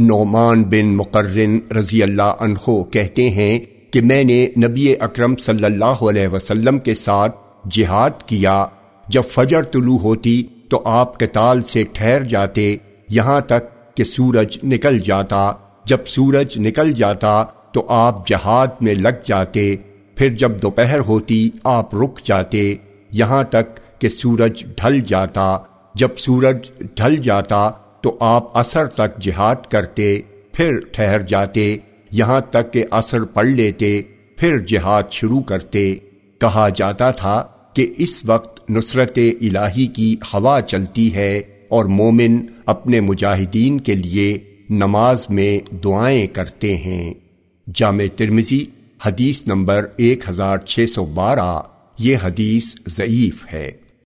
نعمان بن مقرن رضی اللہ عنہ کہتے ہیں کہ میں نے نبی اکرم صلی اللہ علیہ وسلم کے ساتھ جہاد کیا۔ جب فجر طلوع ہوتی تو آپ کتال سے ٹھہر جاتے، یہاں تک کہ سورج نکل جاتا۔ جب سورج نکل جاتا تو آپ جہاد میں لگ جاتے، پھر جب دوپہر ہوتی آپ رک جاتے۔ یہاں تک کہ سورج ڈھل جاتا۔ جب سورج ڈھل جاتا تو آپ اثر تک جہاد کرتے، پھر ٹھہر جاتے، یہاں تک کہ اثر پڑھ لیتے، پھر جہاد شروع کرتے۔ کہا جاتا تھا کہ اس وقت نصرت الہی کی ہوا چلتی ہے اور مومن اپنے مجاہدین کے لیے نماز میں دعائیں کرتے ہیں۔ جامع ترمزی حدیث نمبر ایک ہزار چھ سو بارہ، یہ حدیث ضعیف ہے۔